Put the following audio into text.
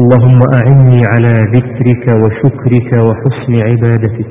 اللهم أعني على ذكرك وشكرك وحسن عبادتك.